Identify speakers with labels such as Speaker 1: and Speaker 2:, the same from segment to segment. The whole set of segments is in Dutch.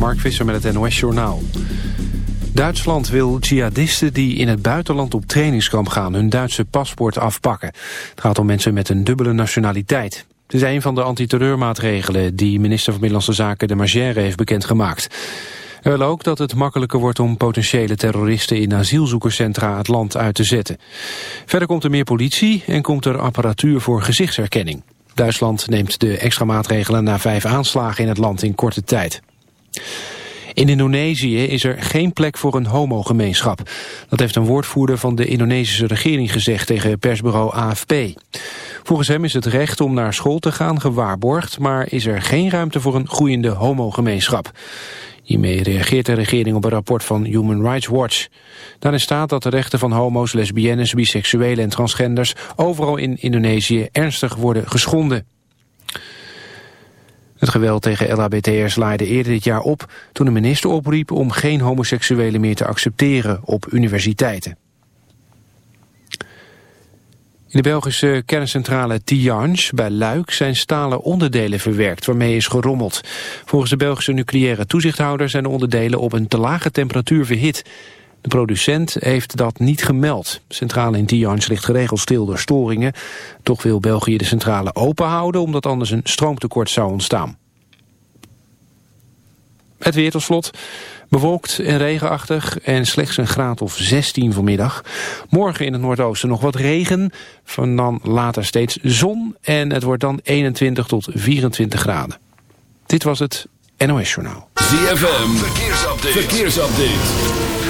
Speaker 1: Mark Visser met het NOS Journaal. Duitsland wil jihadisten die in het buitenland op trainingskamp gaan... hun Duitse paspoort afpakken. Het gaat om mensen met een dubbele nationaliteit. Het is een van de antiterreurmaatregelen... die minister van Binnenlandse Zaken de Magère heeft bekendgemaakt. Hij wil ook dat het makkelijker wordt om potentiële terroristen... in asielzoekerscentra het land uit te zetten. Verder komt er meer politie en komt er apparatuur voor gezichtsherkenning. Duitsland neemt de extra maatregelen na vijf aanslagen in het land in korte tijd. In Indonesië is er geen plek voor een homogemeenschap. Dat heeft een woordvoerder van de Indonesische regering gezegd tegen persbureau AFP. Volgens hem is het recht om naar school te gaan gewaarborgd... maar is er geen ruimte voor een groeiende homogemeenschap. Hiermee reageert de regering op een rapport van Human Rights Watch. Daarin staat dat de rechten van homo's, lesbiennes, biseksuelen en transgenders... overal in Indonesië ernstig worden geschonden. Het geweld tegen LHBT'ers laaide eerder dit jaar op... toen de minister opriep om geen homoseksuelen meer te accepteren op universiteiten. In de Belgische kerncentrale Tihange bij Luik zijn stalen onderdelen verwerkt waarmee is gerommeld. Volgens de Belgische nucleaire toezichthouder zijn de onderdelen op een te lage temperatuur verhit. De producent heeft dat niet gemeld. Centrale in Tihange ligt geregeld stil door storingen. Toch wil België de centrale open houden omdat anders een stroomtekort zou ontstaan. Het weer tot slot. Bewolkt en regenachtig en slechts een graad of 16 vanmiddag. Morgen in het noordoosten nog wat regen, van dan later steeds zon en het wordt dan 21 tot 24 graden. Dit was het NOS Journaal.
Speaker 2: ZFM, verkeersupdate. verkeersupdate.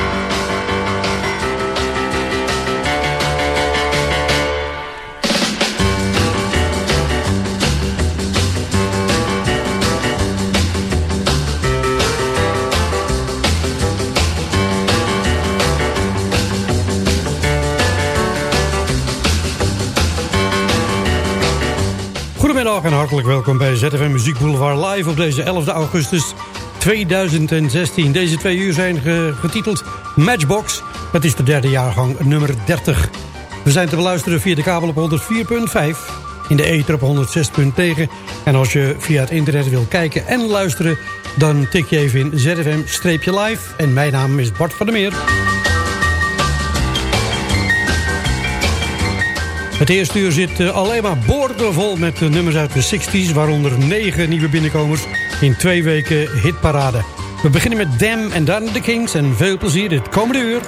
Speaker 3: En hartelijk welkom bij ZFM Muziek Boulevard live op deze 11 augustus 2016. Deze twee uur zijn getiteld Matchbox. Dat is de derde jaargang nummer 30. We zijn te beluisteren via de kabel op 104.5, in de ether op 106.9. En als je via het internet wil kijken en luisteren, dan tik je even in ZFM-live. En mijn naam is Bart van der Meer. Het eerste uur zit uh, alleen maar boordevol met nummers uit de 60s... waaronder negen nieuwe binnenkomers in twee weken hitparade. We beginnen met Them en dan de Kings en veel plezier dit komende uur.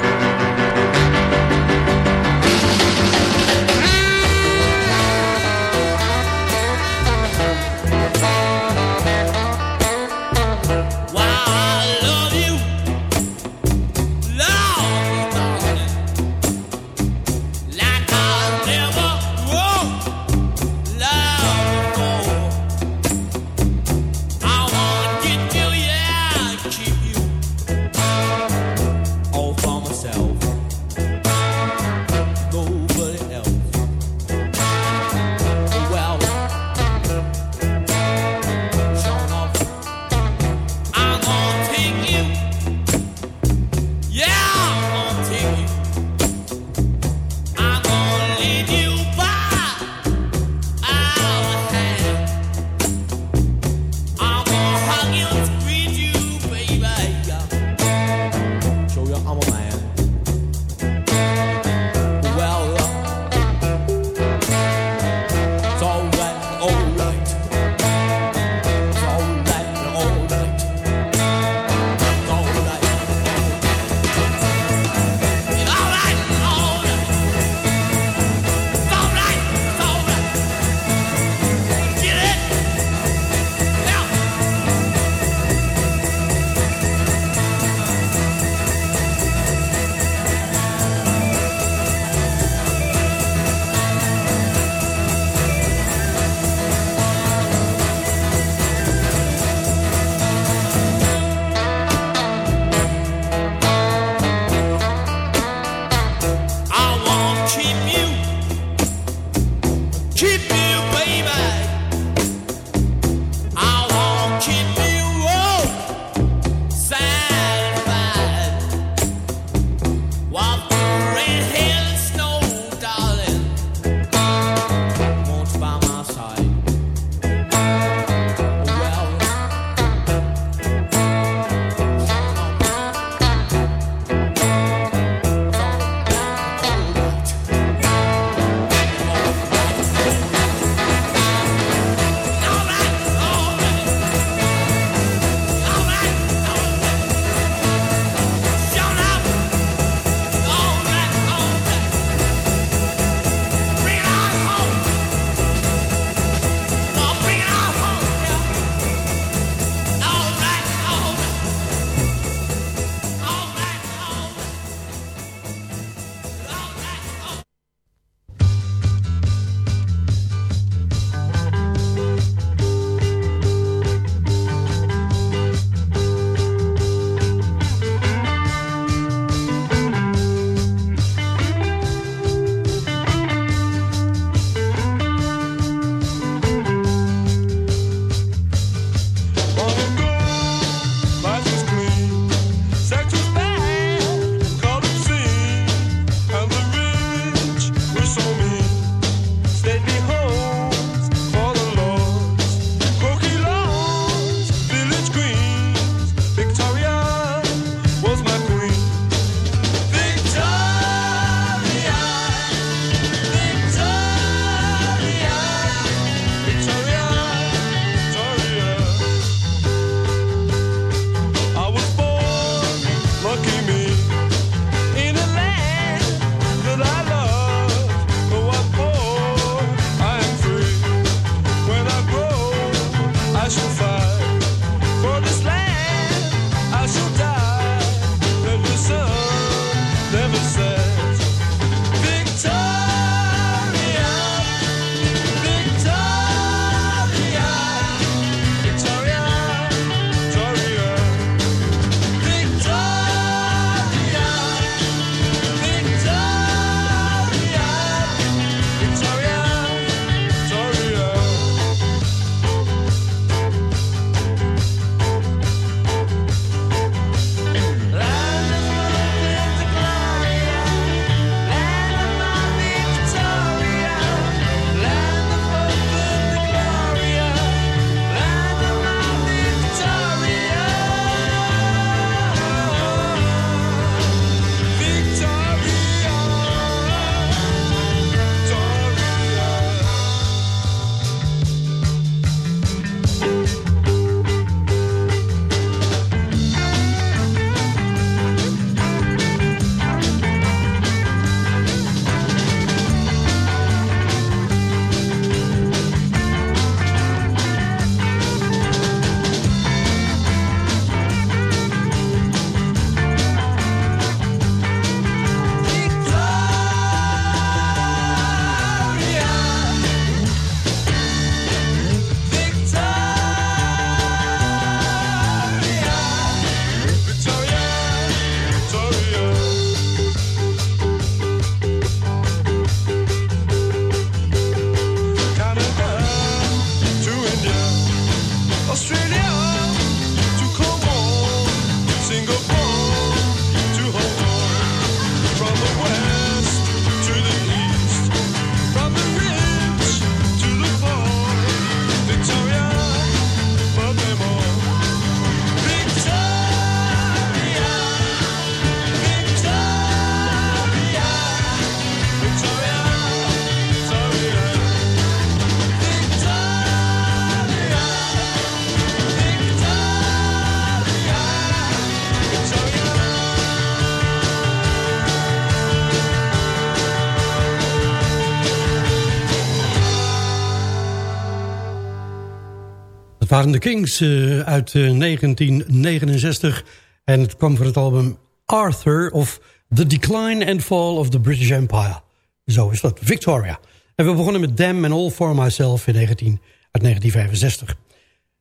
Speaker 4: Waren de Kings uh, uit 1969. Eh, en het kwam van het album Arthur of The Decline and Fall of the British Empire. Zo is dat, Victoria. En we begonnen met Them and All For Myself in 19, uit 1965.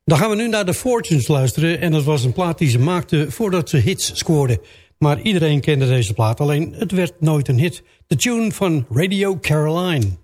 Speaker 4: Dan gaan we nu naar de Fortunes luisteren. En dat was een plaat die ze maakten voordat ze hits scoorden. Maar iedereen kende deze plaat, alleen het werd nooit een hit. De tune van Radio Caroline.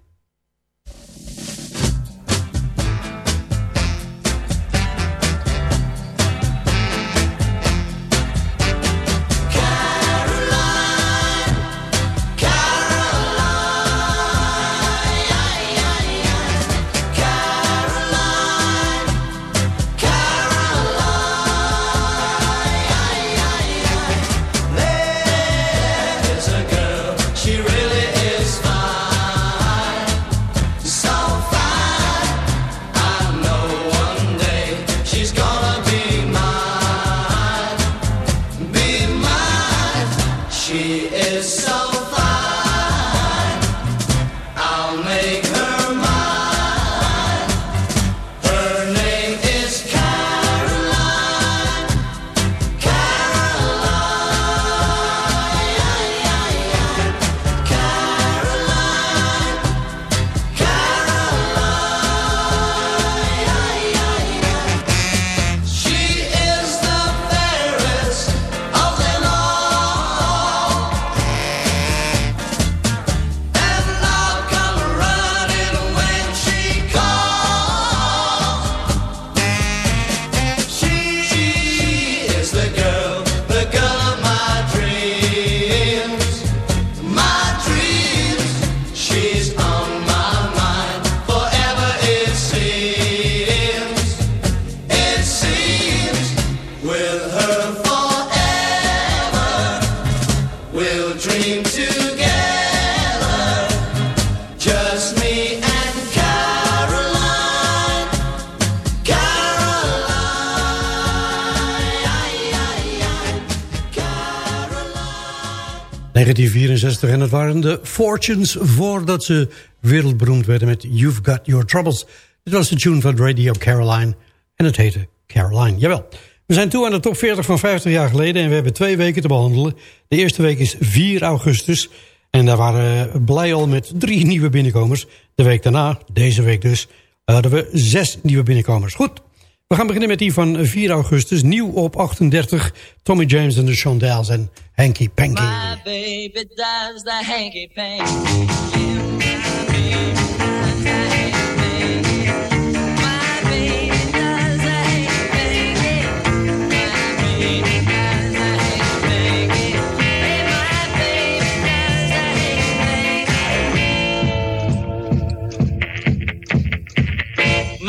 Speaker 4: 1964 en het waren de Fortunes voordat ze wereldberoemd werden met You've Got Your Troubles. Dit was de tune van Radio Caroline en het heette Caroline. Jawel. We zijn toe aan de top 40 van 50 jaar geleden en we hebben twee weken te behandelen. De eerste week is 4 augustus en daar waren we blij al met drie nieuwe binnenkomers. De week daarna, deze week dus, hadden we zes nieuwe binnenkomers. Goed, we gaan beginnen met die van 4 augustus. Nieuw op 38. Tommy James en de Shondells en Hanky hanky panky.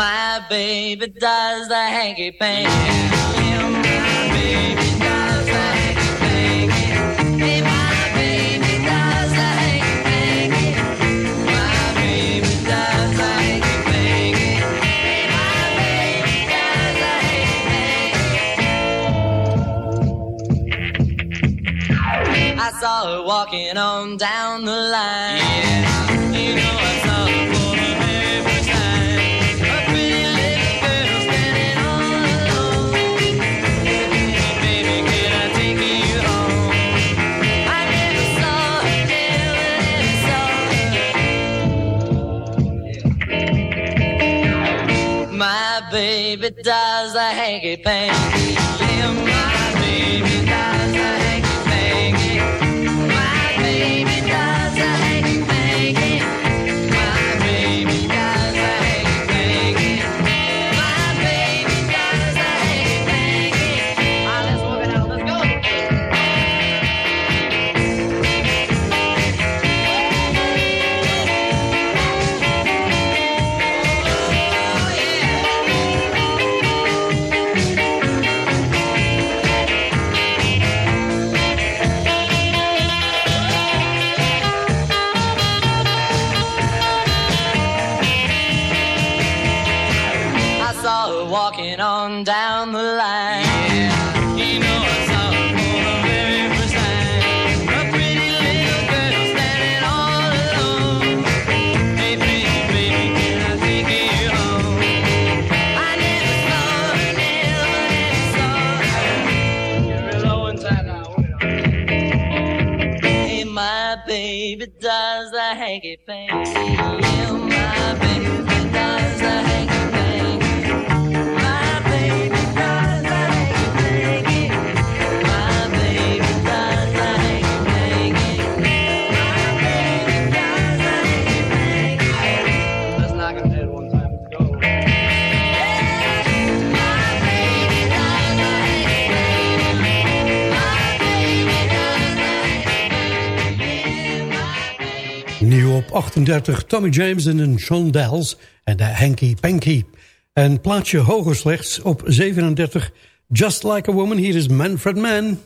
Speaker 4: My baby does the hanky panky. My baby does the hanky panky. My baby does the hanky panky. My baby does the hanky panky. I saw her walking on down the line. Yeah,
Speaker 5: banging
Speaker 4: bang. Op 38 Tommy James en Sean Dells en de Hanky Panky. Een plaatsje hoger slechts op 37 Just Like a Woman. Hier is Manfred Mann.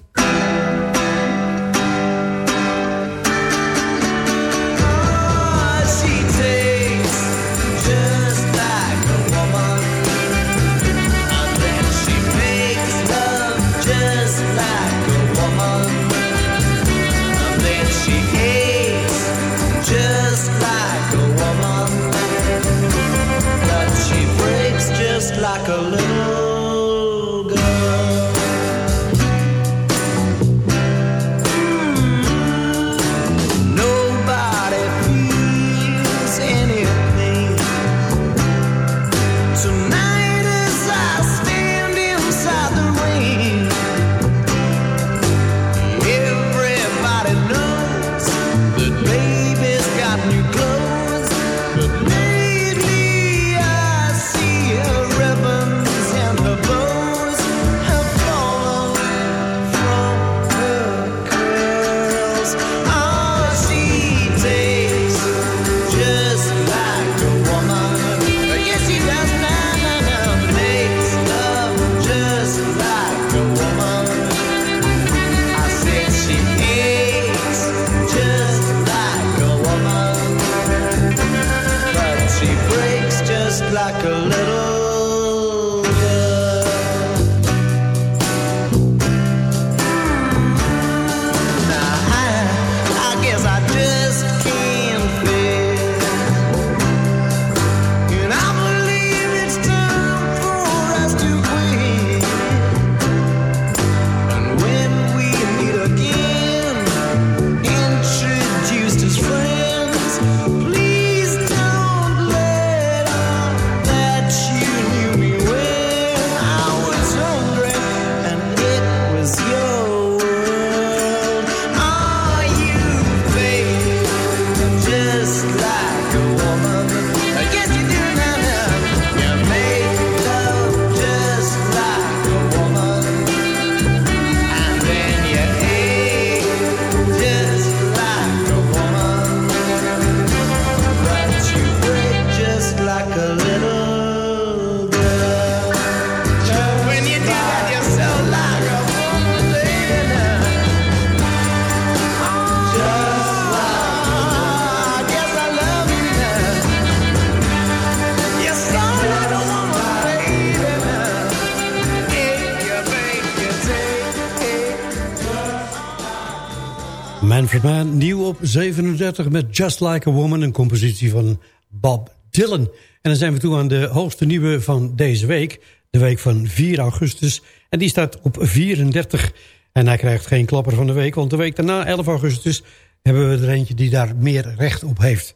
Speaker 4: Mann, nieuw op 37 met Just Like a Woman, een compositie van Bob Dylan. En dan zijn we toe aan de hoogste nieuwe van deze week, de week van 4 augustus. En die staat op 34. En hij krijgt geen klapper van de week, want de week daarna, 11 augustus, hebben we er eentje die daar meer recht op heeft.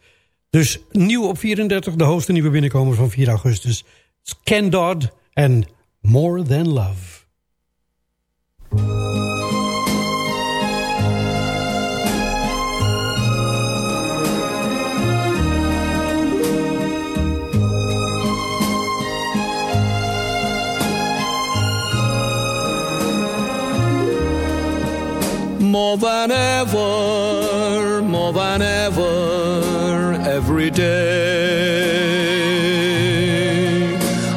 Speaker 4: Dus nieuw op 34, de hoogste nieuwe binnenkomer van 4 augustus. Dodd en More Than Love.
Speaker 6: More than ever, more than ever, every day.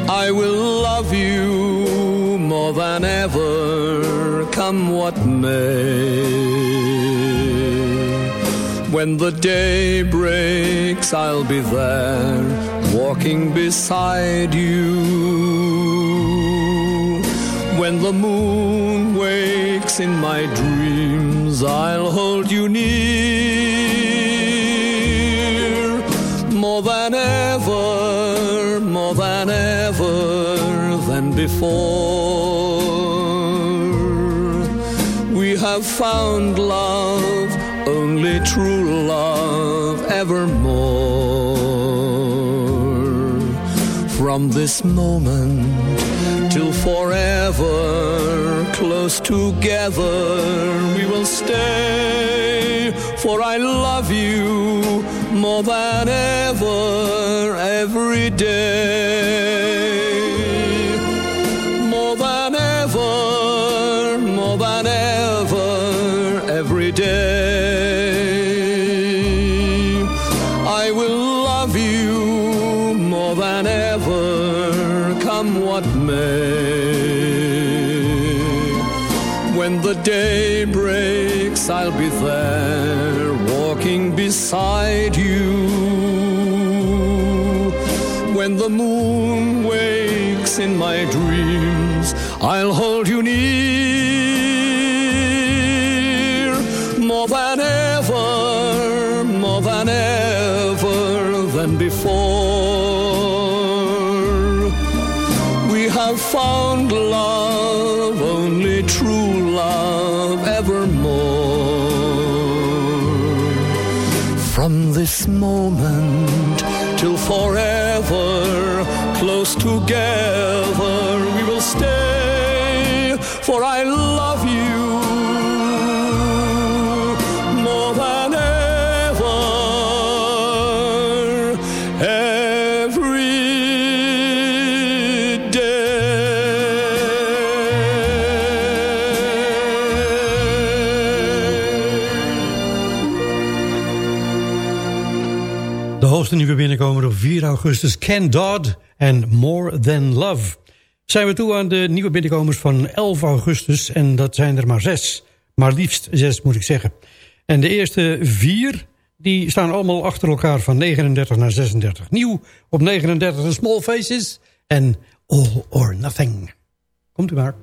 Speaker 6: I will love you more than ever, come what may. When the day breaks, I'll be there, walking beside you. When the moon wakes in my dreams, I'll hold you near. More than ever, more than ever than before. We have found love only true love evermore. From this moment till forever, close together we will stay. For I love you more than ever, every day. When the day breaks, I'll be there, walking beside you. When the moon wakes in my dreams, I'll hold you near more than ever, more than ever than before. We have found love, moment till forever, close together
Speaker 3: De nieuwe binnenkomer op 4 augustus. Ken Dodd en More Than Love. Zijn we toe aan de nieuwe binnenkomers van 11 augustus. En dat zijn er maar zes. Maar liefst zes moet ik zeggen. En de eerste vier die staan allemaal achter elkaar van 39 naar 36. Nieuw op 39 de Small Faces en All or Nothing. Komt u maar.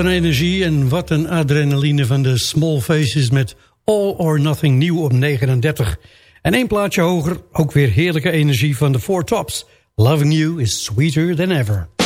Speaker 7: een energie en wat een adrenaline van de Small Faces met All or Nothing nieuw op 39. En één plaatje hoger, ook weer heerlijke energie van de Four Tops. Loving You is Sweeter Than Ever.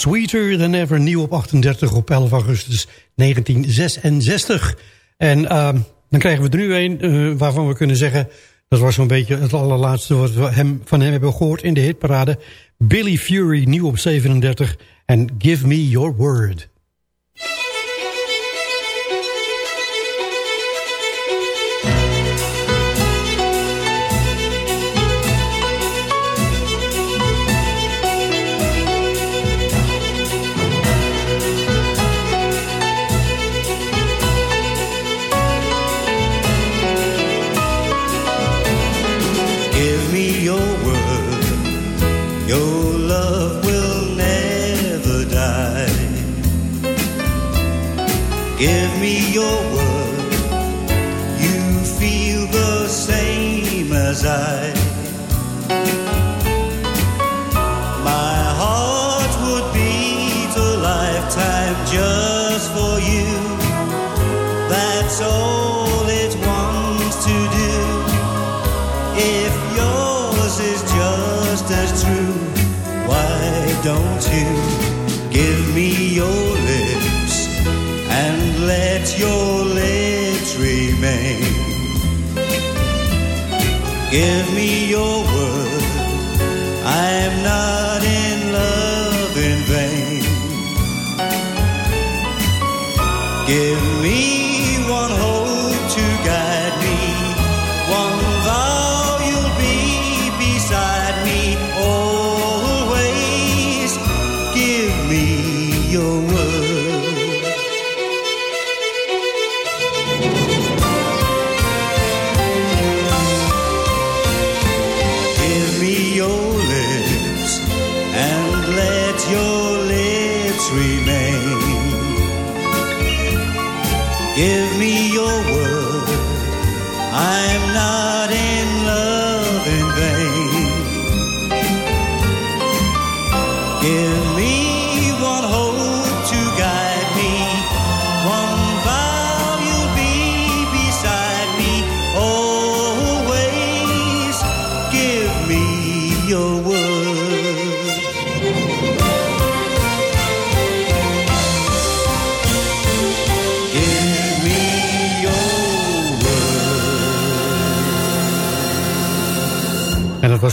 Speaker 3: Sweeter Than Ever,
Speaker 7: nieuw op 38 op 11 augustus 1966. En ehm, dan krijgen we er nu een uh, waarvan we kunnen zeggen... dat was zo'n beetje het allerlaatste wat we hem, van hem hebben gehoord in de hitparade. Billy Fury, nieuw op 37 en Give Me Your Word.
Speaker 8: as I. My heart would beat a lifetime just for you. That's all it wants to do. If yours is just as true, why don't you give me your lips and let your Give me your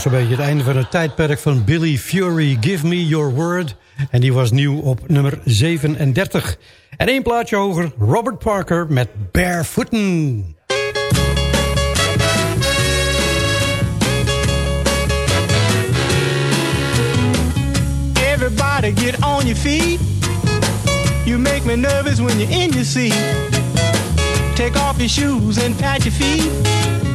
Speaker 3: was een beetje het einde van het tijdperk van Billy Fury. Give me your word. En die was nieuw op nummer 37. En één plaatje hoger, Robert Parker met Barefooten.
Speaker 9: Everybody get on your feet. You make me nervous when you're in your seat. Take off your shoes and pat your feet.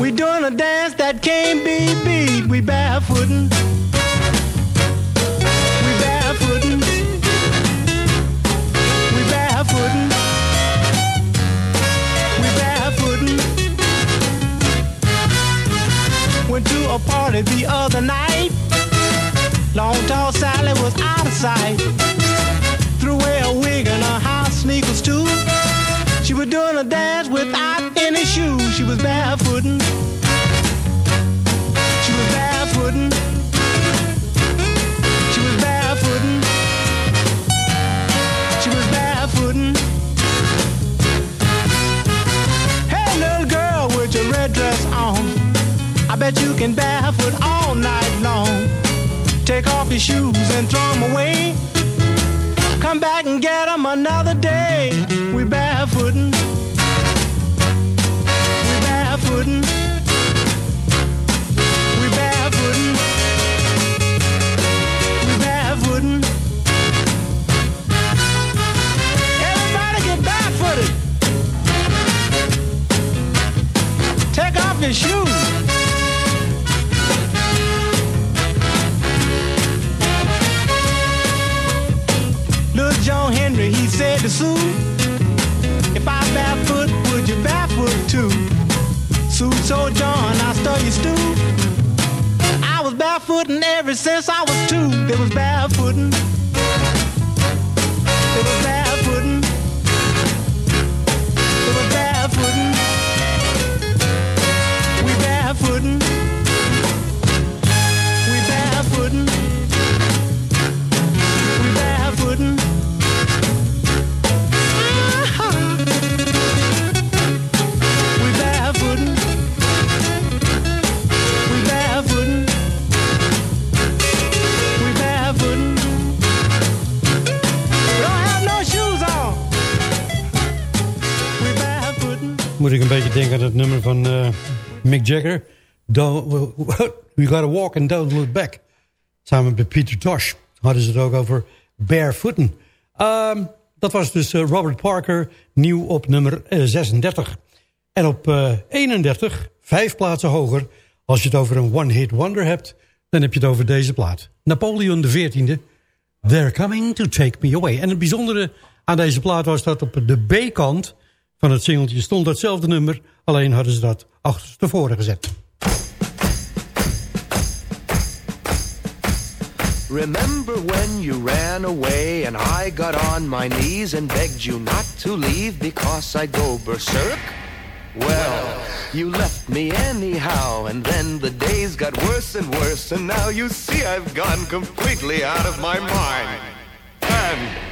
Speaker 9: We doing a dance that can't be beat. We barefootin'. We barefootin'. We barefootin'. We barefootin'. Went to a party the other night. Long tall Sally was out of sight. Threw away a wig and her house sneakers too. She was doing a dance without any shoes. She was barefooting. She was barefooting. She was barefooting. She was barefooting. Hey, little girl with your red dress on. I bet you can barefoot all night long. Take off your shoes and throw them away. Come back and get them another day. We barefootin'. We barefootin'. We barefootin'. We barefootin'. Everybody get barefooted. Take off your shoes. Said to Sue, If I barefoot, would you barefoot too? Sue told John, I stole your stew. I was barefooting ever since I was two. They was barefooting. They was barefooting.
Speaker 3: Moet ik een beetje denken aan het nummer van eh, Mick Jagger. Don't, we gotta walk and don't look back. Samen met Peter Tosh hadden ze het ook over barefooten. Ehm dat was dus eh, Robert Parker, nieuw op nummer eh, 36. En op eh, 31, vijf plaatsen hoger... als je het over een one-hit wonder hebt... dan heb je het over deze plaat. Napoleon XIV, They're Coming to Take Me Away. En het bijzondere aan deze plaat was dat op de B-kant van het singeltje stond datzelfde nummer... alleen hadden ze dat gezet.
Speaker 10: Remember when you ran away and I got on my knees and begged you not to leave because I'd go berserk? Well, you left me anyhow, and then the days got worse and worse, and now you see I've gone completely out of my mind. And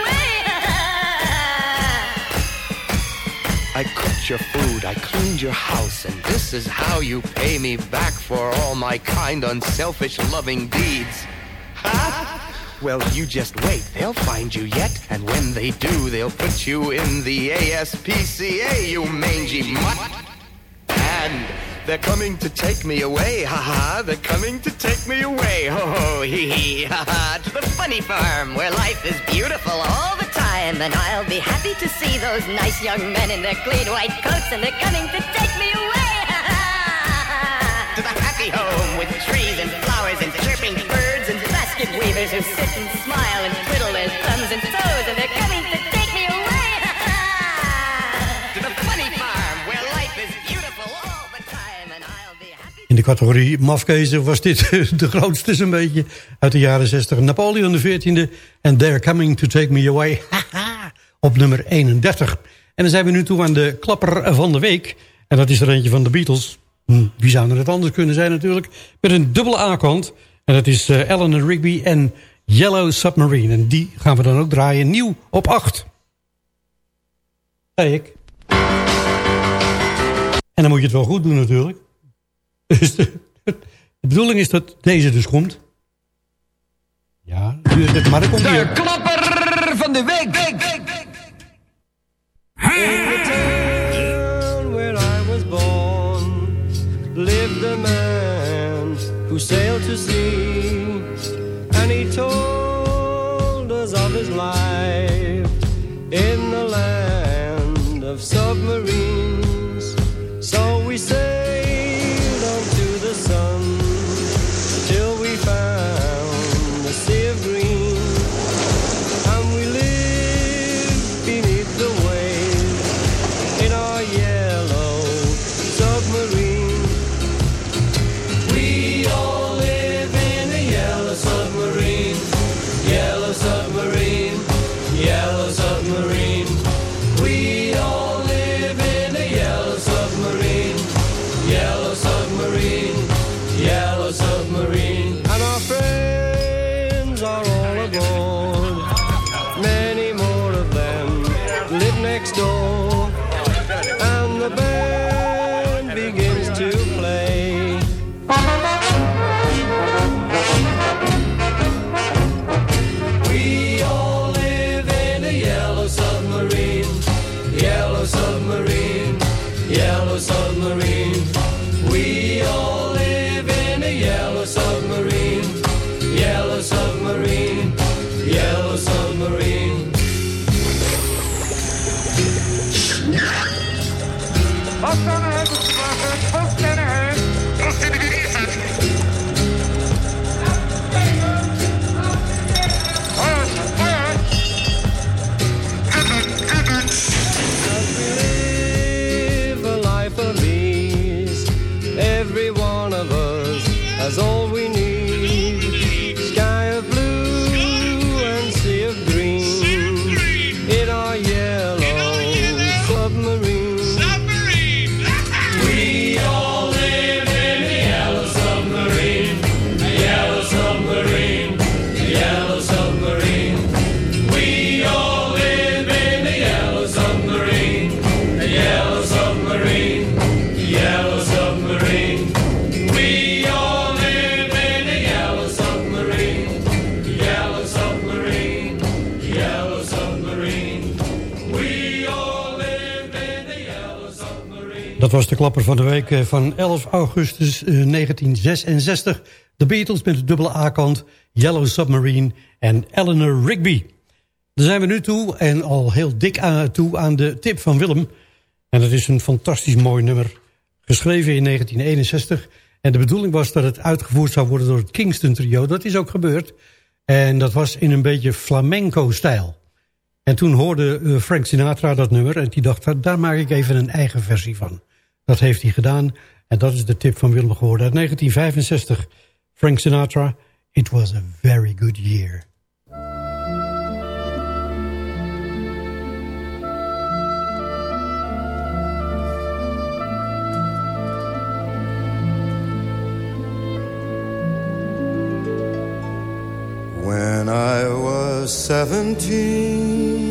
Speaker 10: I cooked your food, I cleaned your house, and this is how you pay me back for all my kind, unselfish, loving deeds. Huh? Well, you just wait. They'll find you yet, and when they do, they'll put you in the ASPCA, you mangy mutt. And they're coming to take me away, ha ha. They're coming to take me away, ho ho, hee hee, ha ha.
Speaker 11: To the funny farm where life is beautiful all the time. And I'll be happy to see those nice young men in their clean white coats. And they're coming to take me away.
Speaker 10: To the happy
Speaker 11: home with trees and flowers and chirping birds and basket weavers who sit and smile and twiddle their thumbs and toes. And they're coming
Speaker 3: In de categorie mafkezen was dit de grootste zo'n beetje uit de jaren 60. Napoleon XIV en They're Coming to Take Me Away. Op nummer 31. En dan zijn we nu toe aan de klapper van de week. En dat is er eentje van de Beatles. Hm, wie zou er het anders kunnen zijn natuurlijk. Met een dubbele A-kant. En dat is eh, Eleanor Rigby en Yellow Submarine. En die gaan we dan ook draaien nieuw op 8. Zei ik. En dan moet je het wel goed doen natuurlijk. Dus de, de bedoeling is dat deze dus komt. Ja, duurt het, maar dan komt hier.
Speaker 12: klapper van de week.
Speaker 13: In the town where I was born lived a man who sailed to sea, and he told
Speaker 3: klapper van de week eh, van 11 augustus eh, 1966. De Beatles met de dubbele A-kant, Yellow Submarine en Eleanor Rigby. Daar zijn we nu toe en al heel dik aan, toe aan de tip van Willem. En dat is een fantastisch mooi nummer. Geschreven in 1961. En de bedoeling was dat het uitgevoerd zou worden door het Kingston Trio. Dat is ook gebeurd. En dat was in een beetje flamenco-stijl. En toen hoorde eh, Frank Sinatra dat nummer en die dacht, daar maak ik even een eigen versie van. Dat heeft hij gedaan en dat is de tip van Willem geworden uit 1965. Frank Sinatra, It was a very good year.
Speaker 14: When I was seventeen,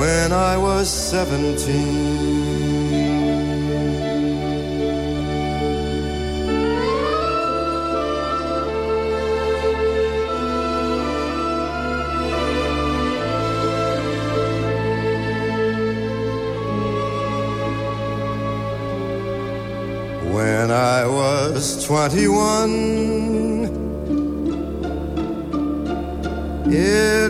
Speaker 14: when I was seventeen. When I was 21, it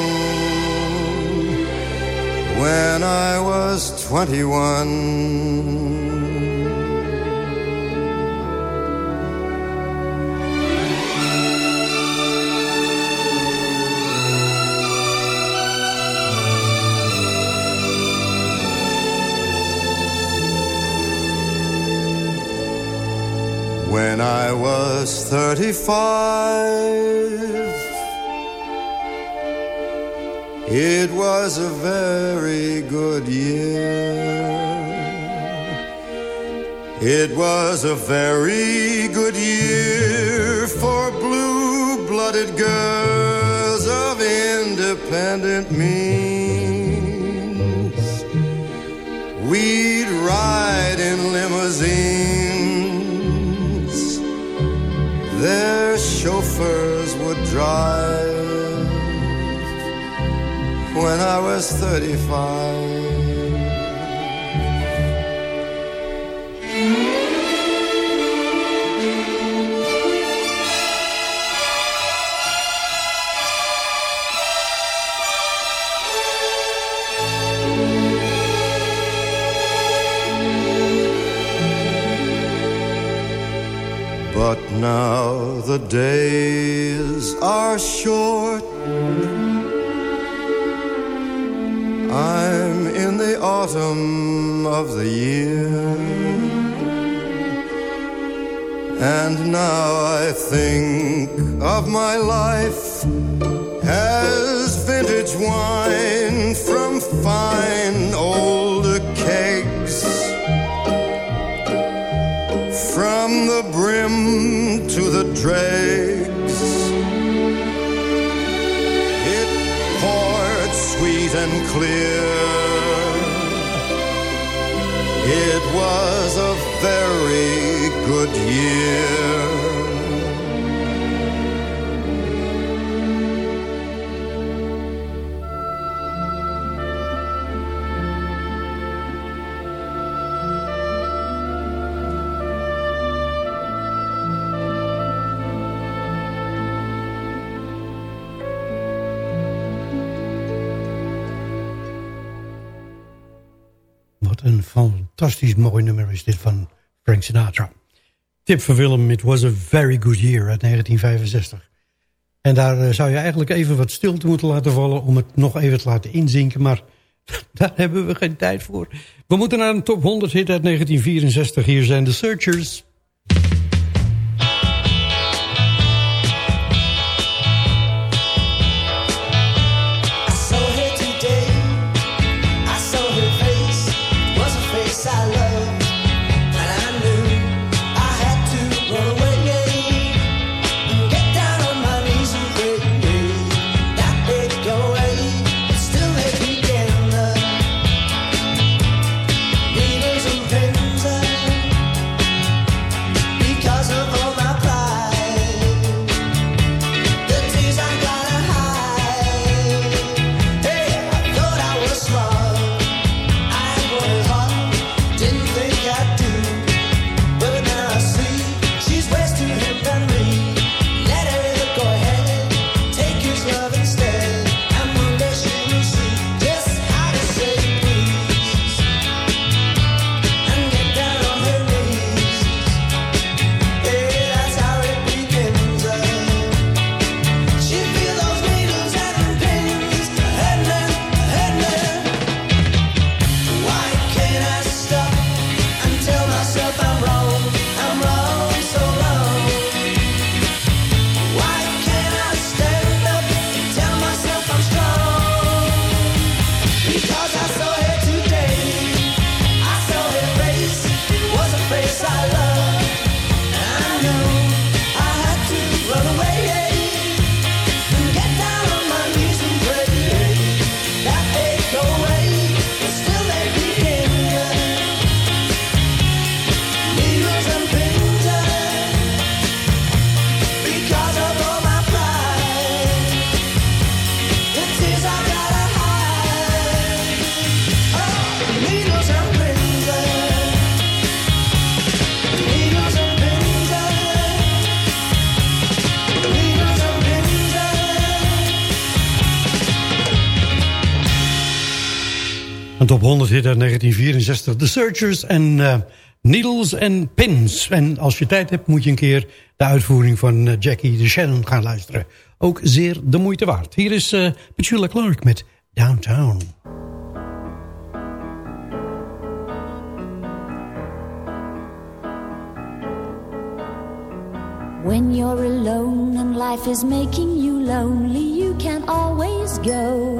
Speaker 14: when I was 21. When I was 35, it was a very good year. It was a very good year for blue blooded girls of independent means. We'd ride in limousines, their chauffeurs would drive when I was 35. But now the days are short. I'm in the autumn of the year. And now I think of my life as vintage wine from fine old kegs. From the brim to the dregs. Clear. It was a very good year.
Speaker 3: Fantastisch mooi nummer is dit van Frank Sinatra. Tip van Willem, It Was a Very Good Year uit 1965. En daar eh, zou je eigenlijk even wat stilte moeten laten vallen... om het nog even te laten inzinken, maar daar hebben we geen tijd voor. We moeten naar een top 100 hit uit 1964. Hier zijn de Searchers. Top 100 hit uit 1964. The Searchers en uh, Needles and Pins. En als je tijd hebt moet je een keer de uitvoering van uh, Jackie de Shannon gaan luisteren. Ook zeer de moeite waard. Hier is uh, Petula Clark met Downtown.
Speaker 15: When you're alone and life is making you lonely, you can always go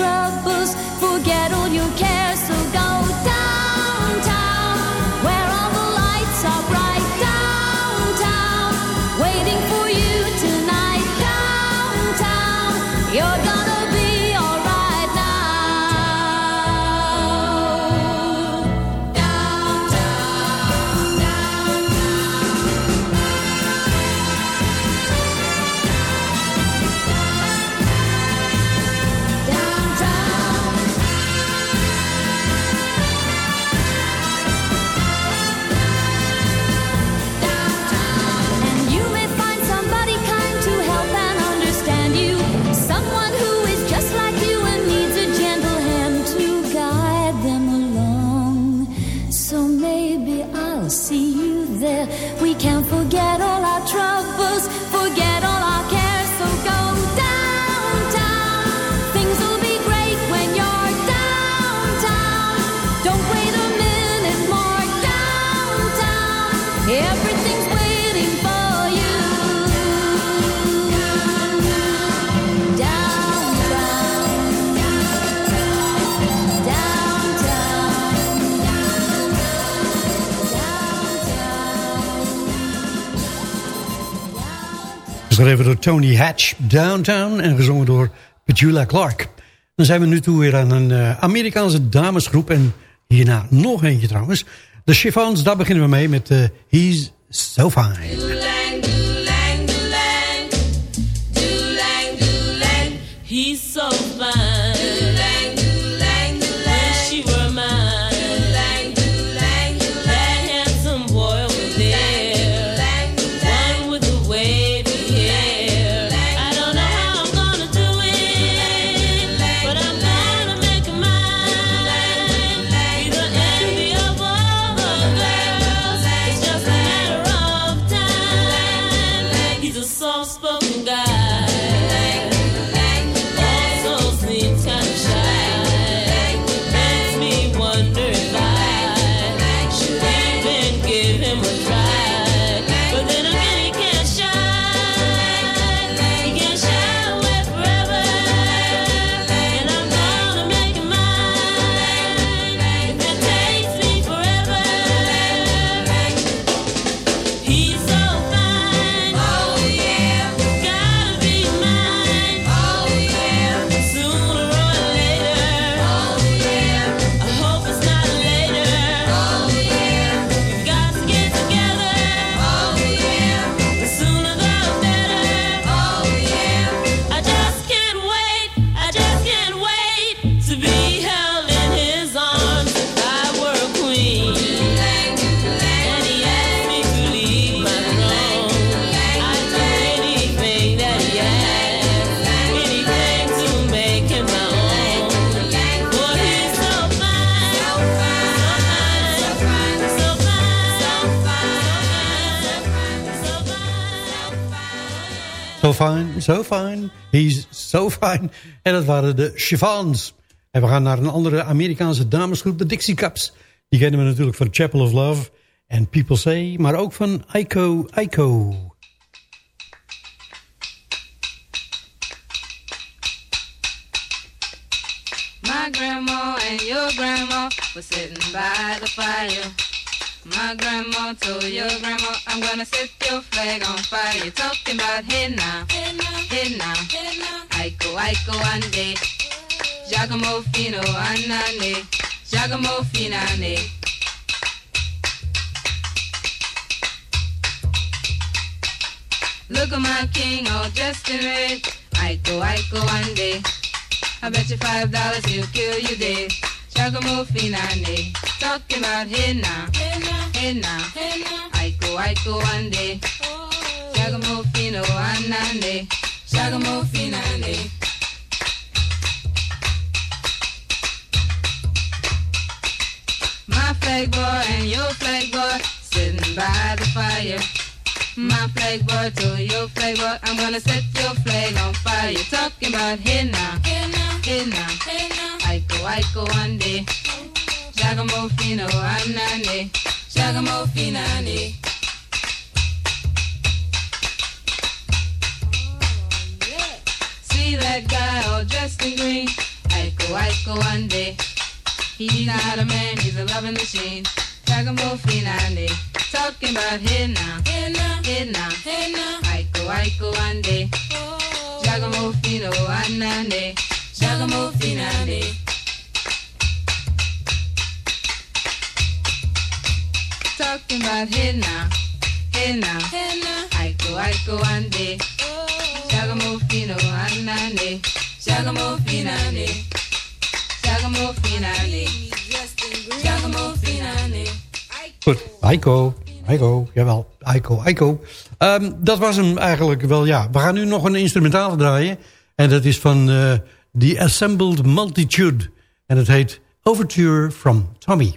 Speaker 15: trouble.
Speaker 3: Geschreven door Tony Hatch, Downtown en gezongen door Petula Clark. Dan zijn we nu toe weer aan een eh, Amerikaanse damesgroep en hierna nog eentje trouwens. De Chiffons, daar beginnen we mee met eh, He's So Fine.
Speaker 16: Fine,
Speaker 3: so fine, he's so fine. En dat waren de Chiffons. En we gaan naar een andere Amerikaanse damesgroep, de Dixie Cups. Die kennen we natuurlijk van Chapel of Love en People Say, maar ook van Aiko Aiko.
Speaker 17: My grandma and your grandma were sitting by the fire. My grandma told your grandma, I'm gonna set your flag on fire. You're talking about hey now, hey now, hey now, Aiko, Aiko, ande. Giacomo fino, anane. Giacomo finane. Look at my king all dressed in red. Aiko, Aiko, ande. I bet you five dollars he'll kill you dead. Tagamufi nane, talking about henna, go, I go one day, oh. Tagamufi no anane, Tagamufi nane. My flag boy and your flag boy sitting by the fire. My flag boy to your flag boy, I'm gonna set your flag on fire. Talking about henna, henna, henna. henna hey now, hey now. Aiko, Aiko, ande. Giacomo fino, anane. Giacomo finane. See that guy all dressed in green? Aiko, Aiko, ande. He's not a man, he's a loving machine. Giacomo finane. Talking about hey now, hey now, hey now, hey now. Aiko, Aiko, ande. Giacomo fino, anane. Giacomo finane. Talking about now, hey now. Aiko, Aiko, ande. Giacomo fino, anane. Giacomo finane. Giacomo finane. Giacomo finane.
Speaker 3: Goed, Aiko, Aiko, jawel, Aiko, Aiko. Ehm, dat was hem eigenlijk wel, ja. We gaan nu nog een instrumentale draaien. En dat is van eh, The Assembled Multitude. En het heet Overture from Tommy.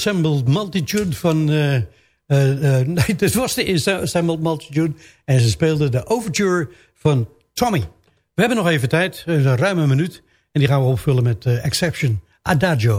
Speaker 3: Assembled Multitude van... eh, nee, dit was de Assembled Multitude. En ze speelden de overture van Tommy. We hebben nog even tijd, een ruime minuut. En die gaan we opvullen met Exception, Adagio.